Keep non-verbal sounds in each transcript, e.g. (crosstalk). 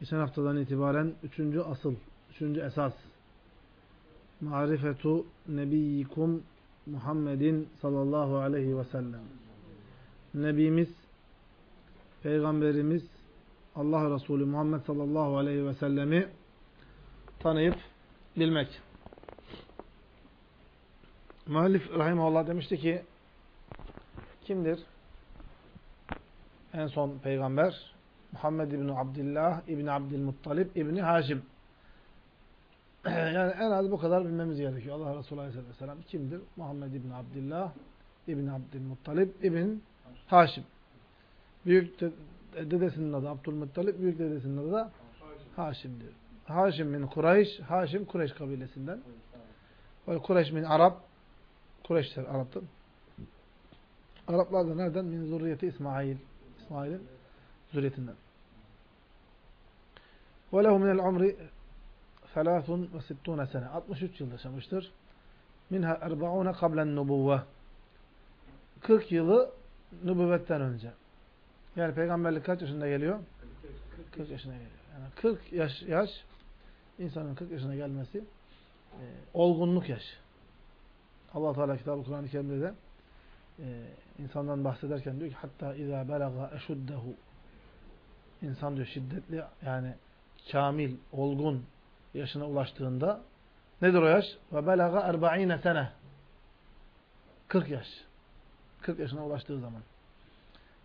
Geçen haftadan itibaren üçüncü asıl, üçüncü esas. Marifetu nebiyyikum Muhammedin sallallahu aleyhi ve sellem. Nebimiz, Peygamberimiz, Allah Resulü Muhammed sallallahu aleyhi ve sellemi tanıyıp bilmek. Muallif Rahimullah demişti ki kimdir? En son peygamber Muhammed İbni Abdullah İbni Abdülmuttalib İbni Haşim. (clears throat) yani en az bu kadar bilmemiz gerekiyor. Allah Resulü Aleyhisselatü Vesselam kimdir? Muhammed İbni Abdullah İbni Abdülmuttalib İbni Haşim. Büyük dedesinin adı Abdülmuttalib, büyük dedesinin adı da Haşim'dir. Haşim min Kureyş, Haşim Kureyş kabilesinden. Ve Kureyş min Arap, Kureyşler Arap'tır. Araplar da nereden? Min zürriyeti İsmail. İsmail'in zürriyetinden. Minel umri felâthun ve sittûne sene. 63 yıl yaşamıştır. Minha erba'ûne kablen nubuvve. 40 yılı nübüvvetten önce. Yani peygamberlik kaç yaşında geliyor? 40 yaşına geliyor. Yani 40 yaş, yaş insanın 40 yaşına gelmesi e, olgunluk yaşı. Allah Teala kitabı Kur'an-ı Kerim'de de e, insandan bahsederken diyor ki hatta izâ belaga eşuddehu insan diyor şiddetli yani kamil, olgun yaşına ulaştığında nedir o yaş? Ve belaga erba'ine sene 40 yaş. 40 yaşına ulaştığı zaman.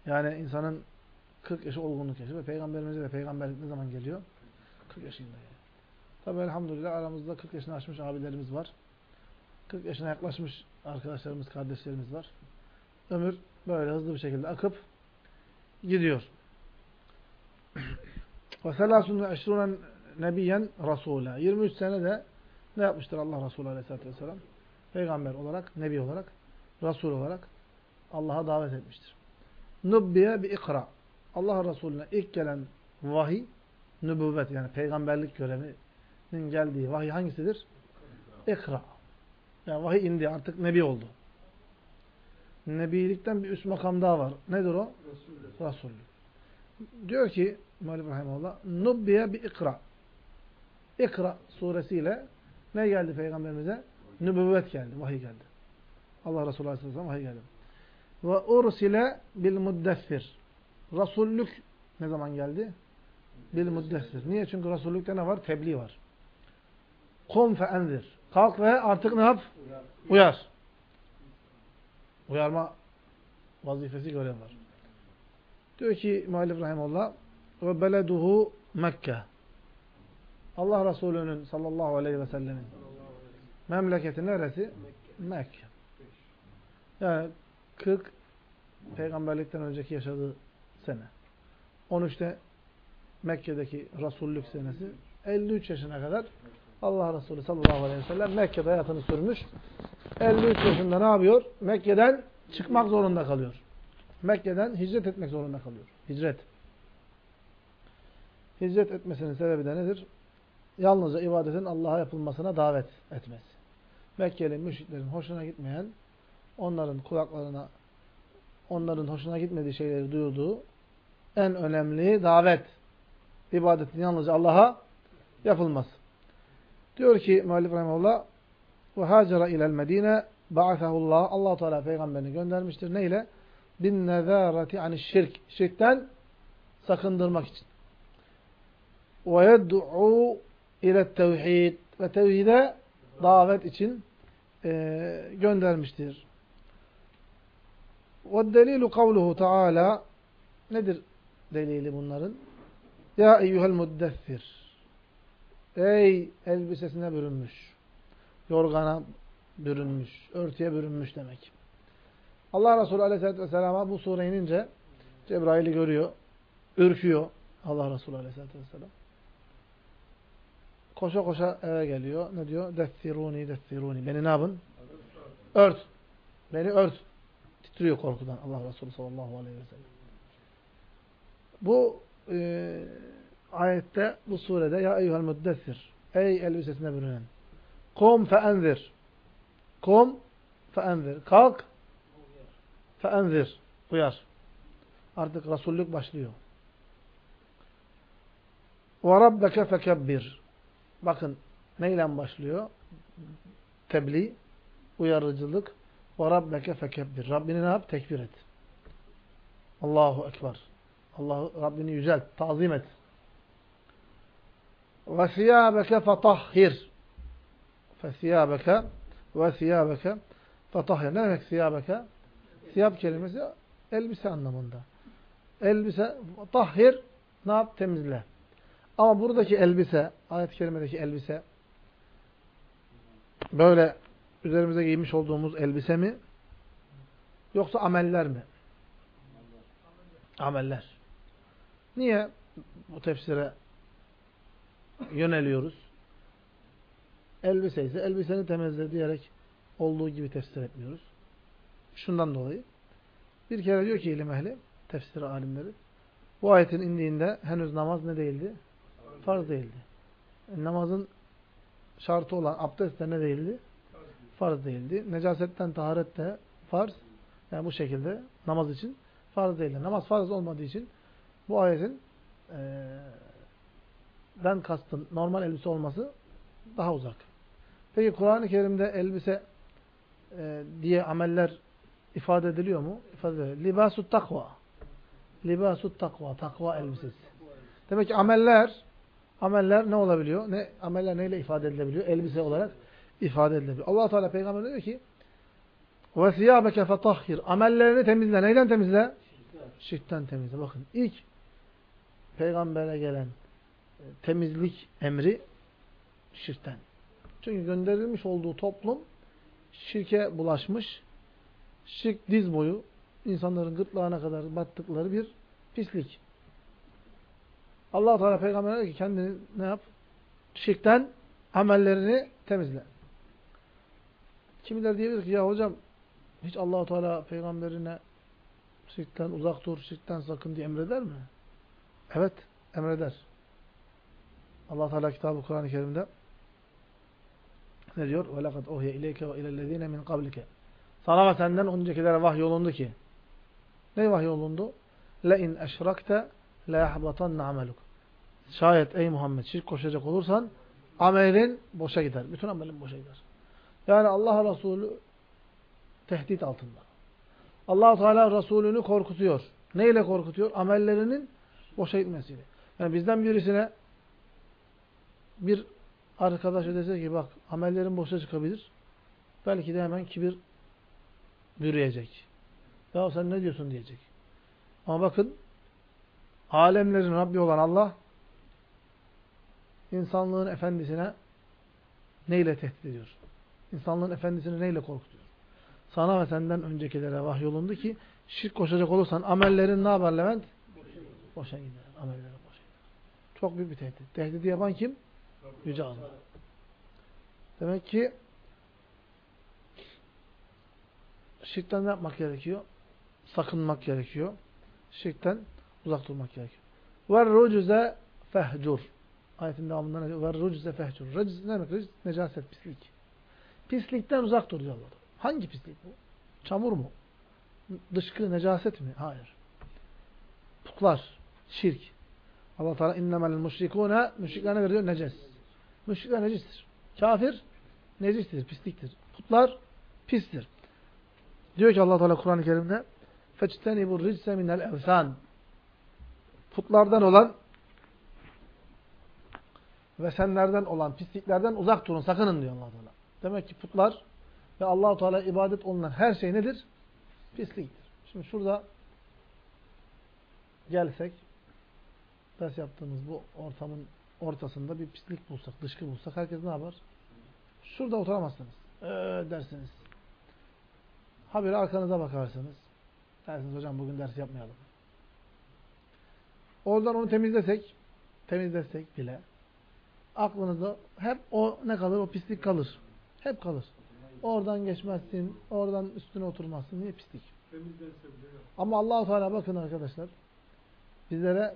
Yani insanın 40 yaşı olgunluk yaşı ve peygamberimize de peygamberlik ne zaman geliyor? 40 yaşında geliyor. Tabi elhamdülillah aramızda 40 yaşını aşmış abilerimiz var. 40 yaşına yaklaşmış arkadaşlarımız, kardeşlerimiz var. Ömür böyle hızlı bir şekilde akıp gidiyor. Ve selâsûn ve nebiyen rasûlâ. 23 sene de ne yapmıştır Allah Resulü Aleyhisselatü Vesselam? Peygamber olarak, nebi olarak, Resul olarak Allah'a davet etmiştir. Nubbiye bi ikra. Allah Resulüne ilk gelen vahiy, nübüvvet yani peygamberlik görevinin geldiği vahiy hangisidir? İkra. Yani vahiy indi artık nebi oldu. Nebilikten bir üst makam daha var. Nedir o? Resulü. Resulü. Diyor ki Malik Rahimullah Nubbiye bi ikra. İkra suresiyle ne geldi peygamberimize? Nübüvvet geldi, vahiy geldi. Allah Resulü Aleyhisselam vahiy geldi. Ve ursile bil muddessir. Rasullük ne zaman geldi? Bil muddessir. Niye? Çünkü Rasullükte ne var? Tebliğ var. Kum fe enzir. Kalk ve artık ne yap? Uyar. Uyarma vazifesi görev var. Diyor ki Muallif Rahimullah ve beleduhu Mekke. Allah Resulü'nün sallallahu aleyhi ve sellemin memleketi neresi? Mekke. Yani 40 peygamberlikten önceki yaşadığı sene. 13'te Mekke'deki Resullük senesi 53 yaşına kadar Allah Resulü sallallahu aleyhi ve sellem Mekke'de hayatını sürmüş. 53 yaşında ne yapıyor? Mekke'den çıkmak zorunda kalıyor. Mekke'den hicret etmek zorunda kalıyor. Hicret. Hicret etmesinin sebebi de nedir? Yalnızca ibadetin Allah'a yapılmasına davet etmesi. Mekkeli müşriklerin hoşuna gitmeyen, onların kulaklarına, onların hoşuna gitmediği şeyleri duyurduğu en önemli davet. İbadetin yalnızca Allah'a yapılması. Diyor ki Muallif Rahimahullah ve hacera ilel Medine ba'athahullah Allah Teala peygamberini göndermiştir. Ne ile? Bin nezareti ani şirk. Şirkten sakındırmak için. Ve yed'u ile tevhid ve tevhide davet için e, göndermiştir. Delilu kavluhu Teala nedir delili bunların? Ya eyyuhel muddessir Ey elbisesine bürünmüş, yorgana bürünmüş, örtüye bürünmüş demek. Allah Resulü Aleyhisselatü Vesselam'a bu sure inince Cebrail'i görüyor, ürküyor Allah Resulü Aleyhisselatü Vesselam. Koşa koşa eve geliyor. Ne diyor? Dethiruni, dethiruni. Beni ne yapın? Ört. Beni ört. Titriyor korkudan Allah Resulü sallallahu aleyhi ve sellem. Bu e, ayette bu surede ya eyyuhel müddessir ey elbisesine bürünen kom fe enzir kom fe enzir kalk fe enzir uyar artık rasullük başlıyor وَرَبَّكَ فَكَبِّرْ Bakın neyle başlıyor? Tebliğ, uyarıcılık ve Rabbeke fekebbir. Rabbini ne yap? Tekbir et. Allahu Ekber. Allah Rabbini yücelt, tazim et. Ve siyâbeke fetahhir. Fe siyâbeke ve siyâbeke fetahhir. Ne demek siyâbeke? Siyab kelimesi elbise anlamında. Elbise, tahhir, ne yap? Temizle. Ama buradaki elbise, ayet-i kerimedeki elbise, böyle üzerimize giymiş olduğumuz elbise mi? Yoksa ameller mi? Ameller. Niye bu tefsire yöneliyoruz? Elbise ise elbiseni temizle diyerek olduğu gibi tefsir etmiyoruz. Şundan dolayı. Bir kere diyor ki ilim ehli, tefsir alimleri, bu ayetin indiğinde henüz namaz ne değildi? Farz değildi. E, namazın şartı olan abdest de ne değildi? Farz değildi. Necasetten taharet de farz. Yani bu şekilde namaz için farz değildi. Namaz farz olmadığı için bu ayetin e, ben kastın normal elbise olması daha uzak. Peki Kur'an-ı Kerim'de elbise e, diye ameller ifade ediliyor mu? İfade ediliyor. Libasut takva. Libasut takva. Takva elbisesi. Demek ki ameller ameller ne olabiliyor? Ne ameller neyle ifade edilebiliyor? Elbise olarak ifade edilebiliyor. Allah Teala peygamber diyor ki: "Ve siyabeke fetahhir." Amellerini temizle. Neyden temizle? Şirkten temizle. Bakın ilk peygambere gelen e, temizlik emri şirkten. Çünkü gönderilmiş olduğu toplum şirke bulaşmış, şirk diz boyu, insanların gırtlağına kadar battıkları bir pislik. allah Teala peygamberine diyor ki kendini ne yap? Şirkten amellerini temizle. Kimiler diyebilir ki ya hocam hiç allah Teala peygamberine şirkten uzak dur, şirkten sakın diye emreder mi? Evet, emreder. allah Teala kitabı Kur'an-ı Kerim'de ne diyor? وَلَقَدْ اُهْيَ اِلَيْكَ وَاِلَى الَّذ۪ينَ مِنْ قَبْلِكَ Sana ve senden öncekilere vahyolundu ki. Ne vahyolundu? لَاِنْ اَشْرَكْتَ la yahbatanna ameluk. Şayet ey Muhammed şirk koşacak olursan amelin boşa gider. Bütün amelin boşa gider. Yani Allah Resulü tehdit altında. allah Teala Resulünü korkutuyor. Neyle korkutuyor? Amellerinin boşa gitmesiyle. Yani bizden birisine bir arkadaş dese ki bak amellerin boşa çıkabilir. Belki de hemen kibir bürüyecek. Ya sen ne diyorsun diyecek. Ama bakın alemlerin Rabbi olan Allah insanlığın efendisine neyle tehdit ediyor? İnsanlığın efendisini neyle korkutuyor? Sana ve senden öncekilere vahyolundu ki şirk koşacak olursan amellerin ne yapar Levent? Boşa gider. Amellerin boşa gider. Çok büyük bir tehdit. Tehdidi yapan kim? Yüce Allah. Demek ki şirkten ne yapmak gerekiyor? Sakınmak gerekiyor. Şirkten uzak durmak gerekiyor. وَالرُّجُزَ fehcur. Ayetin devamında ne diyor? وَالرُّجُزَ fehcur. Reciz ne demek? Reciz, necaset, pislik. Pislikten uzak dur diyor Allah. Hangi pislik bu? Çamur mu? Dışkı, necaset mi? Hayır. Putlar, şirk. Allah Teala innemel müşrikûne müşrikler ne veriyor? Neces. Müşrikler necistir. Kafir necistir, pisliktir. Putlar pistir. Diyor ki Allah Teala Kur'an-ı Kerim'de فَاجْتَنِبُ الرِّجْسَ مِنَ الْاَوْثَانِ Putlardan olan ve senlerden olan pisliklerden uzak durun, sakının diyor Allah Teala. Demek ki putlar ve Allah Teala ibadet olunan her şey nedir? Pisliktir. Şimdi şurada gelsek ders yaptığımız bu ortamın ortasında bir pislik bulsak, dışkı bulsak herkes ne yapar? Şurada oturamazsınız. Ee, dersiniz. Habire arkanıza bakarsınız. Dersiniz hocam bugün ders yapmayalım. Oradan onu temizlesek, temizlesek bile aklınızda hep o ne kalır? O pislik kalır. Hep kalır. Oradan geçmezsin, oradan üstüne oturmazsın. Niye pislik? Ama allah Teala bakın arkadaşlar. Bizlere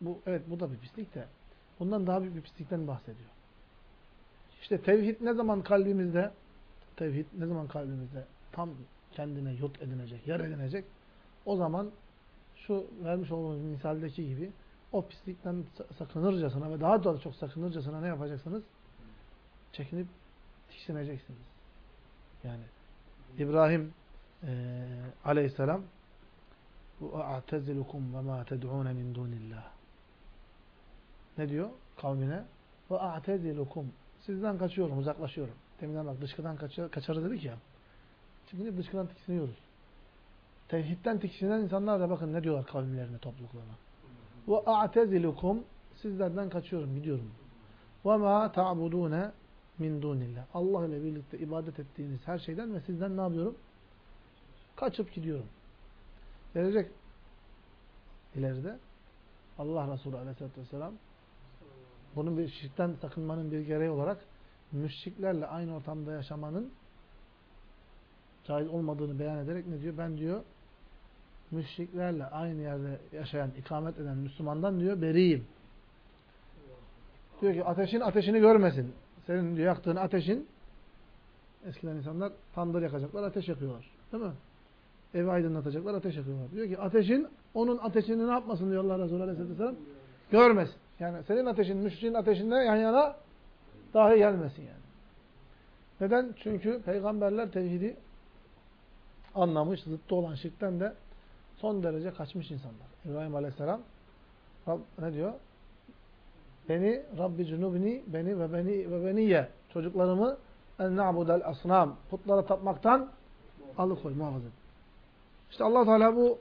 bu evet bu da bir pislik de bundan daha büyük bir pislikten bahsediyor. İşte tevhid ne zaman kalbimizde tevhid ne zaman kalbimizde tam kendine yurt edinecek, yer edinecek o zaman şu vermiş olduğumuz misaldeki gibi o pislikten sakınırcasına ve daha da çok sakınırcasına ne yapacaksınız? Çekinip tiksineceksiniz. Yani İbrahim e, aleyhisselam وَاَعْتَزِلُكُمْ وَمَا تَدْعُونَ مِنْ دُونِ اللّٰهِ Ne diyor kavmine? وَاَعْتَزِلُكُمْ Sizden kaçıyorum, uzaklaşıyorum. Deminden bak dışkıdan kaçar, kaçarı dedik ya. Şimdi dışkıdan tiksiniyoruz. Tevhidden tiksinen insanlar da bakın ne diyorlar kavimlerine, topluluklarına. Ve a'tezilukum sizlerden kaçıyorum, gidiyorum. Ve ma ta'budune min dunillah. Allah ile birlikte ibadet ettiğiniz her şeyden ve sizden ne yapıyorum? Kaçıp gidiyorum. Gelecek ileride Allah Resulü aleyhissalatü vesselam bunun bir şirkten sakınmanın bir gereği olarak müşriklerle aynı ortamda yaşamanın caiz olmadığını beyan ederek ne diyor? Ben diyor müşriklerle aynı yerde yaşayan, ikamet eden Müslümandan diyor beriyim. Diyor ki ateşin ateşini görmesin. Senin diyor yaktığın ateşin eskiden insanlar tandır yakacaklar, ateş yakıyorlar. Değil mi? Evi aydınlatacaklar, ateş yakıyorlar. Diyor ki ateşin onun ateşini ne yapmasın diyor Allah Resulü Aleyhisselatü Vesselam? Görmesin. Yani senin ateşin, müşriğin ateşinde yan yana dahi gelmesin yani. Neden? Çünkü peygamberler tevhidi anlamış, zıttı olan şirkten de son derece kaçmış insanlar. İbrahim Aleyhisselam Rab, ne diyor? Beni Rabbi cunubni beni ve beni ve beniye çocuklarımı en na'budel asnam putlara tapmaktan alıkoy, muhafaza. İşte Allah Teala bu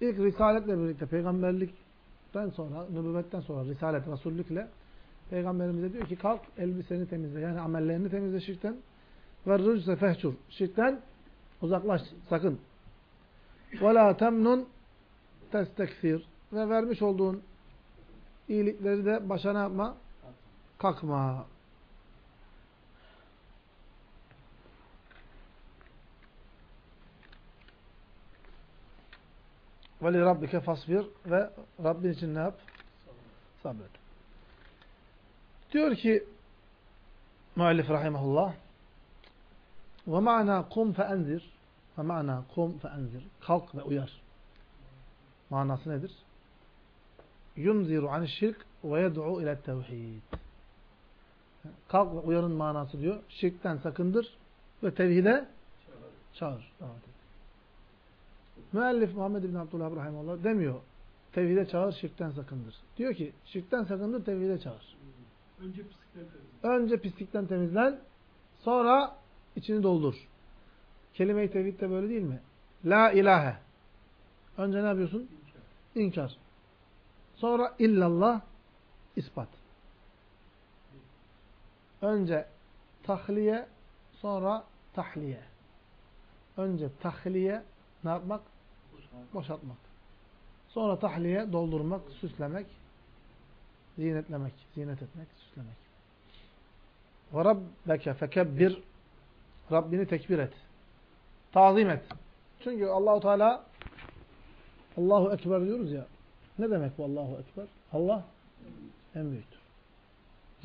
ilk risaletle birlikte peygamberlikten sonra, nübüvvetten sonra risalet, rasullükle peygamberimize diyor ki kalk elbiseni temizle. Yani amellerini temizle şirkten. Ve rüzse fehçur. Şirkten uzaklaş, sakın. La temnun testekfir. Ve vermiş olduğun iyilikleri de başa ne yapma? Kalkma. Ve li rabbike fasbir ve Rabbin için ne yap? Sabret. Diyor ki müellif rahimahullah ve ma'na kum fe enzir ve ma'na kum fe enzir kalk ve uyar. Manası nedir? Yunziru an şirk ve yed'u ile tevhid. Kalk ve uyarın manası diyor. Şirkten sakındır ve tevhide çağır. çağır. Müellif Muhammed bin Abdullah Rahimullah demiyor. Tevhide çağır, şirkten sakındır. Diyor ki şirkten sakındır, tevhide çağır. Önce pislikten temizlen. Önce pislikten temizlen, sonra içini doldur. Kelime-i tevhid de böyle değil mi? La ilahe. Önce ne yapıyorsun? İnkar. Sonra illallah, ispat. Önce tahliye, sonra tahliye. Önce tahliye, ne yapmak? Boşaltmak. Sonra tahliye, doldurmak, süslemek, zinetlemek, zinet etmek, süslemek. Ve rabbeke fekebbir Rabbini tekbir et. Tazim et. Çünkü Allahu Teala Allahu Ekber diyoruz ya. Ne demek bu Allahu Ekber? Allah en büyüktür.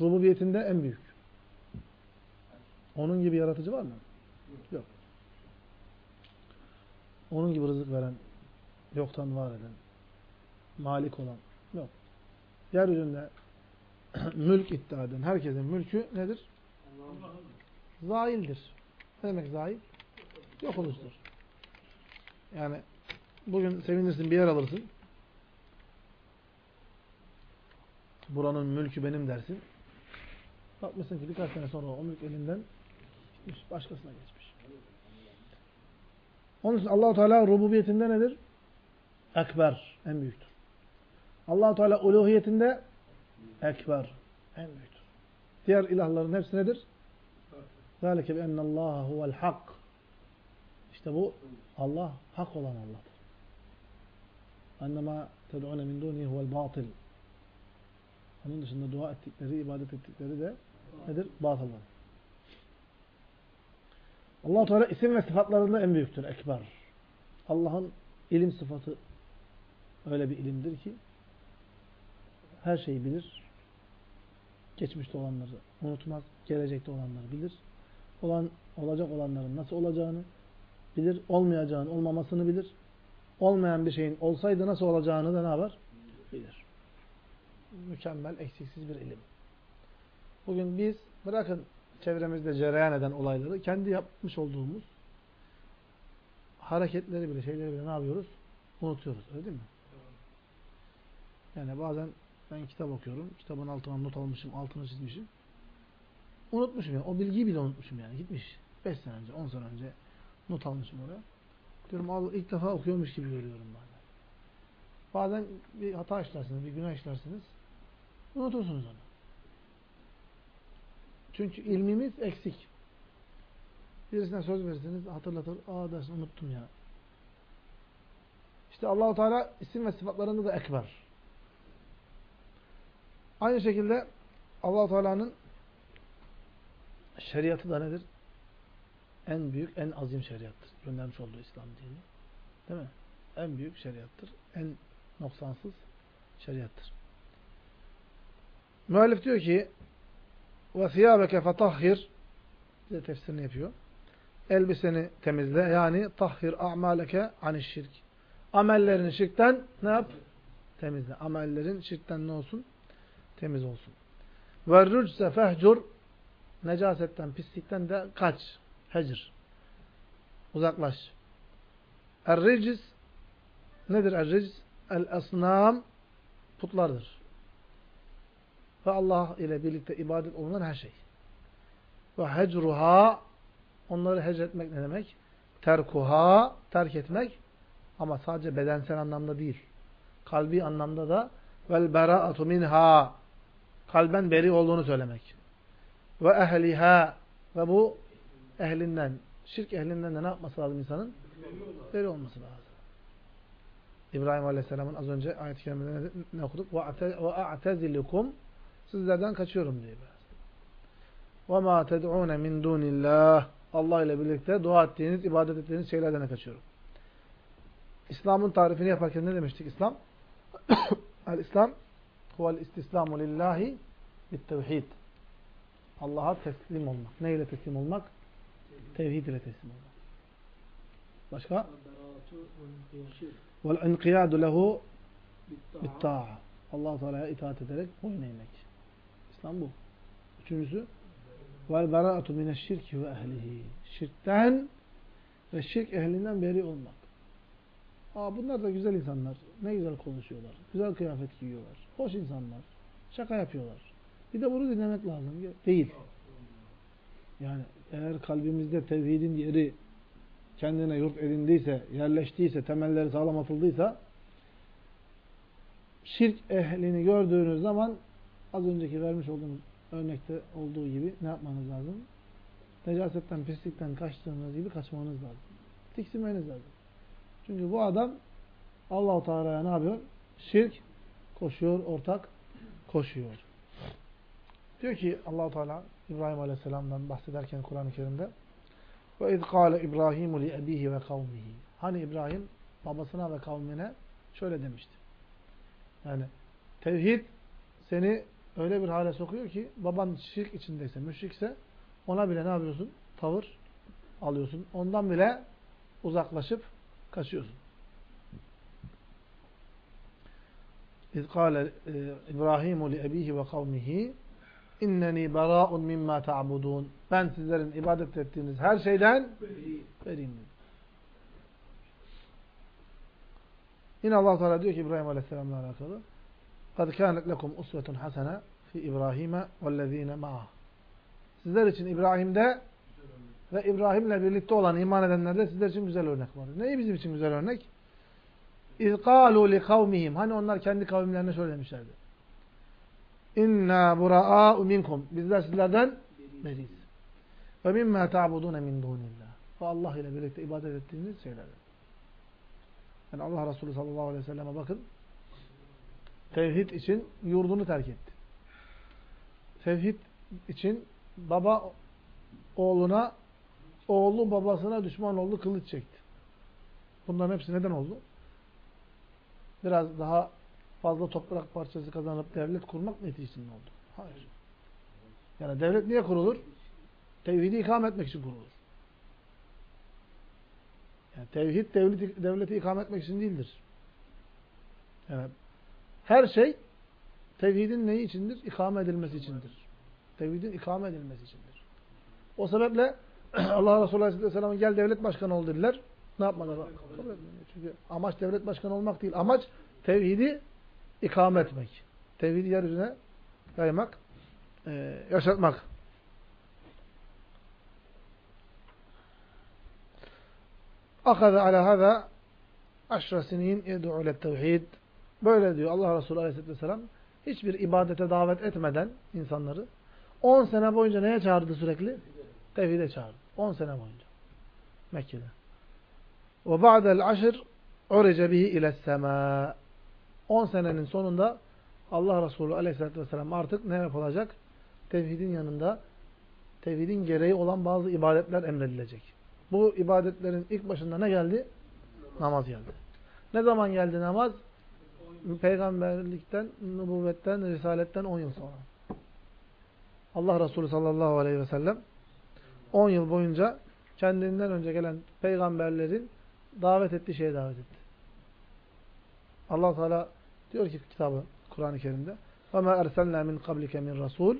Rububiyetinde en büyük. Onun gibi yaratıcı var mı? Yok. Onun gibi rızık veren, yoktan var eden, malik olan yok. Yeryüzünde (clears throat) mülk iddia eden herkesin mülkü nedir? Zaildir. Ne demek zail? Yok olursun. Yani bugün sevinirsin bir yer alırsın. Buranın mülkü benim dersin. Bakmışsın ki birkaç sene sonra o mülk elinden başkasına geçmiş. Onun için Allahu Teala rububiyetinde nedir? Ekber, en büyüktür. Allahu Teala uluhiyetinde ekber, en büyüktür. Diğer ilahların hepsi nedir? Zalike bi ennallaha huvel hak. İşte bu Allah hak olan Allah'tır. Annema ted'une min dunihi huvel batil. Onun dışında dua ettikleri, ibadet ettikleri de nedir? Batıldır. allah Teala isim ve sıfatlarında en büyüktür, ekber. Allah'ın ilim sıfatı öyle bir ilimdir ki her şeyi bilir. Geçmişte olanları unutmaz, gelecekte olanları bilir. Olan, olacak olanların nasıl olacağını, bilir. Olmayacağını, olmamasını bilir. Olmayan bir şeyin olsaydı nasıl olacağını da ne yapar? Bilir. mükemmel, eksiksiz bir ilim. Bugün biz bırakın çevremizde cereyan eden olayları kendi yapmış olduğumuz hareketleri bile, şeyleri bile ne yapıyoruz? Unutuyoruz. Öyle değil mi? Yani bazen ben kitap okuyorum. Kitabın altına not almışım, altını çizmişim. Unutmuşum yani. O bilgiyi bile unutmuşum yani. Gitmiş. 5 sene önce, 10 sene önce not almışım oraya. Diyorum Allah ilk defa okuyormuş gibi görüyorum bazen. Bazen bir hata işlersiniz, bir günah işlersiniz. Unutursunuz onu. Çünkü ilmimiz eksik. Birisine söz verirsiniz, hatırlatır. Aa dersin unuttum ya. İşte Allahu Teala isim ve sıfatlarında da ekber. Aynı şekilde Allahu Teala'nın şeriatı da nedir? En büyük, en azim şeriattır. Göndermiş olduğu İslam dini. Değil mi? En büyük şeriattır. En noksansız şeriattır. Müellif diyor ki وَثِيَابَكَ فَطَهِّرْ Bize tefsirini yapıyor. Elbiseni temizle. Yani tahhir a'maleke anişşirk. Amellerini şirkten ne yap? Temizle. Amellerin şirkten ne olsun? Temiz olsun. وَالرُّجْسَ فَهْجُرْ Necasetten, pislikten de kaç. Hecr. Uzaklaş. Er-riciz nedir er-riciz? El-asnam putlardır. Ve Allah ile birlikte ibadet olunan her şey. Ve hecruha onları hecretmek ne demek? Terkuha terk etmek ama sadece bedensel anlamda değil. Kalbi anlamda da vel bera'atu minha kalben beri olduğunu söylemek. Ve ehliha ve bu ehlinden, şirk ehlinden de ne yapması lazım insanın? Beri olması lazım. İbrahim Aleyhisselam'ın az önce ayet-i kerimede ne okuduk? وَاَعْتَزِلُكُمْ Sizlerden kaçıyorum diyor. وَمَا تَدْعُونَ مِنْ دُونِ اللّٰهِ Allah ile birlikte dua ettiğiniz, ibadet ettiğiniz şeylerden kaçıyorum. İslam'ın tarifini yaparken ne demiştik İslam? (coughs) El-İslam huvel istislamu lillahi bit-tevhid. Allah'a teslim olmak. Ne ile teslim olmak? Tevhid ile teslim olmak. Başka? Vel inqiyadu lehu bit-ta'a. Allah Teala'ya itaat ederek boyun eğmek. İslam bu. Üçüncüsü vel bera'atu mineşşirki ve ehlihi. Şirkten ve şirk ehlinden beri olmak. Aa bunlar da güzel insanlar. Ne güzel konuşuyorlar. Güzel kıyafet giyiyorlar. Hoş insanlar. Şaka yapıyorlar. Bir de bunu dinlemek lazım. Değil. Yani eğer kalbimizde tevhidin yeri kendine yurt edindiyse, yerleştiyse, temelleri sağlam atıldıysa şirk ehlini gördüğünüz zaman az önceki vermiş olduğumuz örnekte olduğu gibi ne yapmanız lazım? Necasetten, pislikten kaçtığınız gibi kaçmanız lazım. Tiksinmeniz lazım. Çünkü bu adam Allah-u Teala'ya ne yapıyor? Şirk koşuyor, ortak koşuyor. Diyor ki Allahu Teala İbrahim Aleyhisselam'dan bahsederken Kur'an-ı Kerim'de ve iz kâle İbrahimu li ebihi ve kavmihi. Hani İbrahim babasına ve kavmine şöyle demişti. Yani tevhid seni öyle bir hale sokuyor ki baban şirk içindeyse, müşrikse ona bile ne yapıyorsun? Tavır alıyorsun. Ondan bile uzaklaşıp kaçıyorsun. İz kâle İbrahimu li ebihi ve kavmihi inneni bera'un mimma ta'budun. Ben sizlerin ibadet ettiğiniz her şeyden beriyim. Yine Allah Teala diyor ki İbrahim Aleyhisselam'la alakalı. "Kad kânet lekum usvetun hasene fi İbrahim'e vellezîne ma'ah." Sizler için İbrahim'de ve İbrahim'le birlikte olan iman edenlerde sizler için güzel örnek var. Neyi bizim için güzel örnek? İzkalu li kavmihim. Hani onlar kendi kavimlerine şöyle demişlerdi. İnna bura'a'u minkum. Bizler sizlerden beriyiz. Ve mimma ta'budune min dunillah. Ve Allah ile birlikte ibadet ettiğiniz şeylerden. Yani Allah Resulü sallallahu aleyhi ve selleme bakın. Tevhid için yurdunu terk etti. Tevhid için baba oğluna, oğlu babasına düşman oldu, kılıç çekti. Bunların hepsi neden oldu? Biraz daha fazla toprak parçası kazanıp devlet kurmak neticesinde oldu. Hayır. Yani devlet niye kurulur? Tevhidi ikame etmek için kurulur. Yani tevhid devleti, devleti ikame etmek için değildir. Yani her şey Tevhidin neyi içindir? İkame edilmesi içindir. Tevhidin ikame edilmesi içindir. O sebeple (clears throat) Allah Resulü Aleyhisselam'a gel devlet başkanı ol dediler. Ne yapmadılar? Çünkü amaç devlet başkanı olmak değil. Amaç tevhidi ikame etmek. Tevhidi yeryüzüne yaymak, e, yaşatmak. Akaza ala hada aşra sinin yed'u ile tevhid. Böyle diyor Allah Resulü Aleyhisselatü Vesselam. Hiçbir ibadete davet etmeden insanları 10 sene boyunca neye çağırdı sürekli? Tevhide çağırdı. 10 sene boyunca. Mekke'de. Ve ba'del aşr urice bihi ile sema. 10 senenin sonunda Allah Resulü Aleyhisselatü Vesselam artık ne yapılacak? Tevhidin yanında tevhidin gereği olan bazı ibadetler emredilecek. Bu ibadetlerin ilk başında ne geldi? Namaz geldi. Ne zaman geldi namaz? Peygamberlikten, nübüvvetten, risaletten 10 yıl sonra. Allah Resulü sallallahu aleyhi ve sellem 10 yıl boyunca kendinden önce gelen peygamberlerin davet ettiği şeye davet etti. Allah Teala diyor ki kitabı Kur'an-ı Kerim'de وَمَا اَرْسَلْنَا مِنْ قَبْلِكَ مِنْ رَسُولٍ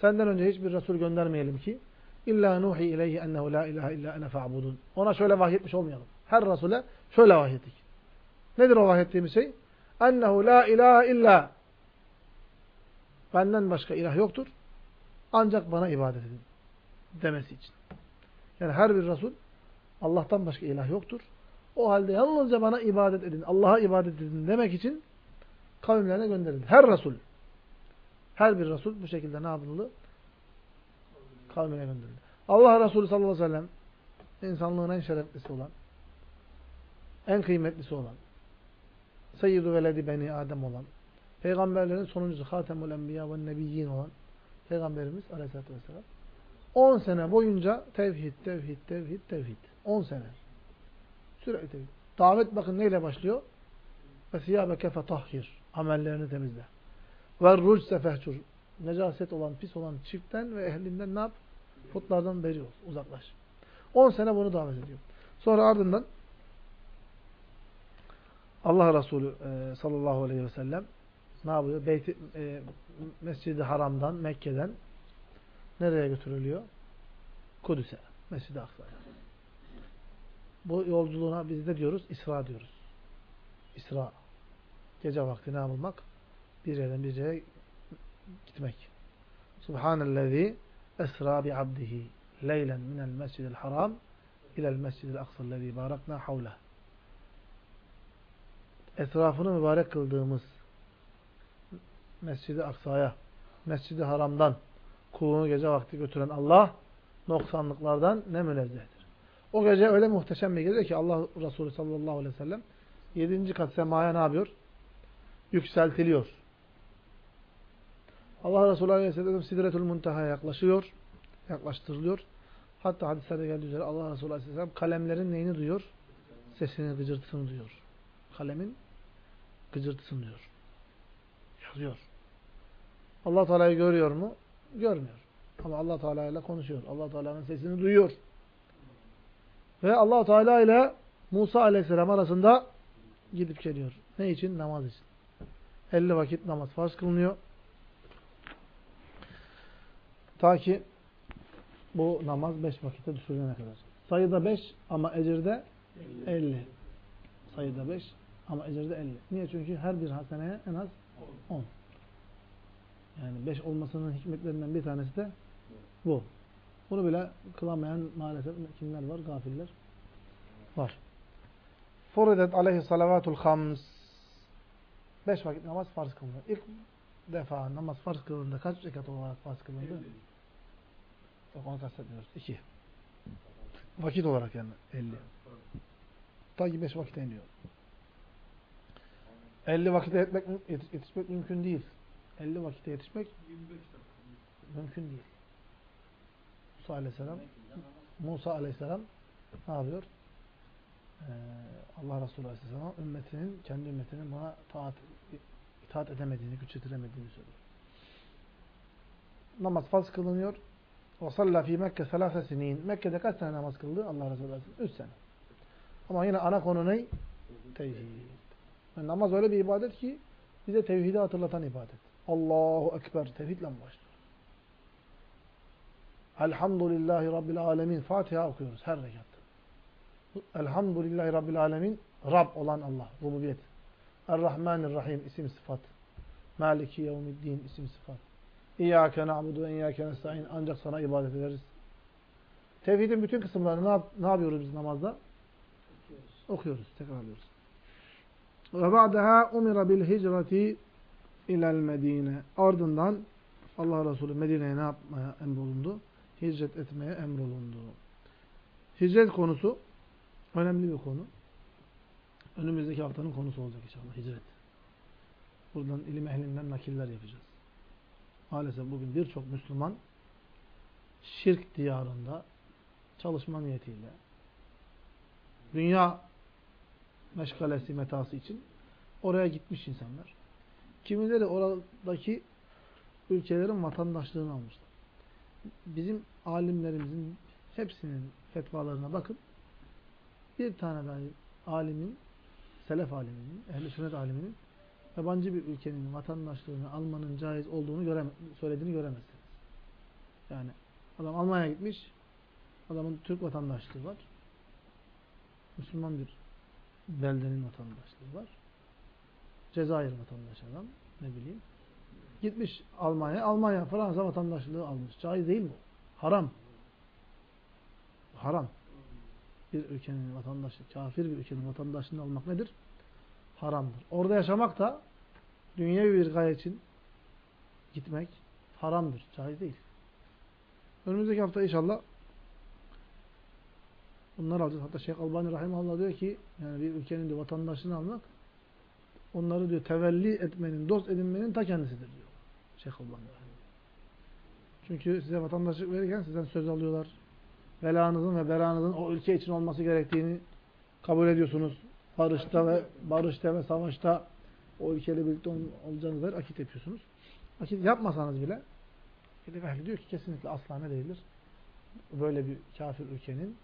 Senden önce hiçbir Resul göndermeyelim ki İlla nuhi ileyhi ennehu la ilahe illa ene fa'budun. Ona şöyle vahyetmiş olmayalım. Her Resul'e şöyle vahyettik. Nedir o vahyettiğimiz şey? Ennehu la ilahe illa benden başka ilah yoktur. Ancak bana ibadet edin. Demesi için. Yani her bir Resul Allah'tan başka ilah yoktur. O halde yalnızca bana ibadet edin. Allah'a ibadet edin demek için kavimlerine gönderildi. Her Resul. Her bir Resul bu şekilde ne yapıldı? Kavmine gönderildi. Allah Resulü sallallahu aleyhi ve sellem insanlığın en şereflisi olan, en kıymetlisi olan, Seyyidu veledi beni Adem olan, peygamberlerin sonuncusu Hatemul Enbiya ve Nebiyyin olan Peygamberimiz aleyhissalatü vesselam 10 sene boyunca tevhid, tevhid, tevhid, tevhid. 10 sene. Sürekli tevhid. Davet bakın neyle başlıyor? Ve siyâbeke fetahhir. Amellerini temizle. Ve rucse fehcur. Necaset olan, pis olan çiftten ve ehlinden ne yap? Putlardan beri ol. Uzaklaş. 10 sene bunu davet ediyor. Sonra ardından Allah Resulü e, sallallahu aleyhi ve sellem ne yapıyor? E, Mescid-i Haram'dan, Mekke'den nereye götürülüyor? Kudüs'e, Mescid-i Aksa'ya. Bu yolculuğuna biz de diyoruz? İsra diyoruz. İsra. Gece vakti ne yapılmak? Bir yerden bir yere gitmek. Subhanellezi esra bi abdihi leylen minel mescidil haram ilel mescidil aksallezi barakna havleh. Etrafını mübarek kıldığımız Mescid-i Aksa'ya, Mescid-i Haram'dan kulunu gece vakti götüren Allah noksanlıklardan ne münezzehtir. O gece öyle muhteşem bir gece ki Allah Resulü sallallahu aleyhi ve sellem 7. kat semaya ne yapıyor? Yükseltiliyor. Allah Resulü Aleyhisselam Sidretül Muntaha'ya yaklaşıyor. Yaklaştırılıyor. Hatta hadislerde geldiği üzere Allah Resulü Aleyhisselam kalemlerin neyini duyuyor? Sesini, gıcırtısını duyuyor. Kalemin gıcırtısını duyuyor. Yazıyor. Allah Teala'yı görüyor mu? Görmüyor. Ama Allah Teala ile konuşuyor. Allah Teala'nın sesini duyuyor. Ve Allah Teala ile Musa Aleyhisselam arasında gidip geliyor. Ne için? Namaz için. 50 vakit namaz farz kılınıyor. Ta ki bu namaz 5 vakitte düşürülene kadar. Sayıda 5 ama ecirde 50. Sayıda 5 ama ecirde 50. Niye? Çünkü her bir haseneye en az 10. Yani 5 olmasının hikmetlerinden bir tanesi de bu. Bunu bile kılamayan maalesef kimler var? Gafiller var. Furidet aleyhi salavatul hams. Beş vakit namaz farz kılındı. İlk defa namaz farz kılındı. Kaç rekat olarak farz kılındı? Yok onu kastetmiyoruz. İki. Vakit olarak yani. Elli. Ta ki beş vakit iniyor. Elli vakite yetmek, yetişmek mümkün değil. Elli vakite yetişmek 25 dakika. mümkün değil. Musa aleyhisselam Musa aleyhisselam ne yapıyor? Ee, Allah Resulü aleyhisselam ümmetinin, kendi ümmetinin buna taat, itaat edemediğini, güç yetiremediğini söylüyor. Namaz farz kılınıyor. Salla fi Mekke selase sinin. Mekke'de kaç sene namaz kıldı Allah Resulü aleyhisselam? Üç sene. Ama yine ana konu ne? Tevhid. Yani namaz öyle bir ibadet ki bize tevhidi hatırlatan ibadet. Allahu Ekber. Tevhidle başlıyor. Elhamdülillahi Rabbil Alemin. Fatiha okuyoruz her rekatta. Elhamdülillahi Rabbil Alemin. Rab olan Allah. Rububiyet. Er-Rahmanir-Rahim. isim sıfat. Maliki Yevmiddin. isim sıfat. İyyâke na'budu ve iyyâke nesta'in. Ancak sana ibadet ederiz. Tevhidin bütün kısımlarını ne, yap ne yapıyoruz biz namazda? Okuyoruz. Tekrarlıyoruz. Ve ba'daha umira bil hicreti ilel Medine. Ardından Allah Resulü Medine'ye ne yapmaya emrolundu? Hicret etmeye emrolundu. Hicret konusu önemli bir konu. Önümüzdeki haftanın konusu olacak inşallah hicret. Buradan ilim ehlinden nakiller yapacağız. Maalesef bugün birçok Müslüman şirk diyarında çalışma niyetiyle dünya meşgalesi metası için oraya gitmiş insanlar. Kimileri oradaki ülkelerin vatandaşlığını almışlar. Bizim alimlerimizin hepsinin fetvalarına bakın. Bir tane dahi alimin, selef aliminin, ehl-i sünnet aliminin yabancı bir ülkenin vatandaşlığını almanın caiz olduğunu göreme söylediğini göremezsiniz. Yani adam Almanya'ya gitmiş, adamın Türk vatandaşlığı var. Müslüman bir beldenin vatandaşlığı var. Cezayir vatandaşı adam, ne bileyim. Gitmiş Almanya, Almanya, Fransa vatandaşlığı almış. Caiz değil bu. Haram. Haram. Bir ülkenin vatandaşlığı, kafir bir ülkenin vatandaşlığını almak nedir? Haramdır. Orada yaşamak da dünyevi bir gaye için gitmek haramdır. Caiz değil. Önümüzdeki hafta inşallah bunları alacağız. Hatta Şeyh Albani Rahimahullah diyor ki yani bir ülkenin de vatandaşlığını almak onları diyor tevelli etmenin, dost edinmenin ta kendisidir diyor. Şeyh Albani Rahimahullah. Çünkü size vatandaşlık verirken sizden söz alıyorlar. Belanızın ve beranızın o ülke için olması gerektiğini kabul ediyorsunuz. Barışta ve barışta ve savaşta o ülkeyle birlikte olacağınız dair akit yapıyorsunuz. Akit yapmasanız bile ilim ehli diyor ki kesinlikle asla ne değildir? Böyle bir kafir ülkenin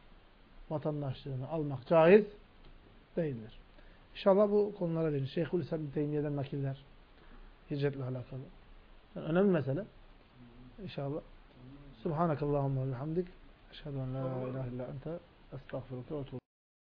vatandaşlığını almak caiz değildir. İnşallah bu konulara değiniz. Şeyhülislam bin Teymiye'den nakiller hicretle alakalı. Yani önemli mesele. İnşallah. Subhanakallahumma ve bihamdik. Eşhedü en la ilahe illa ente estağfiruke ve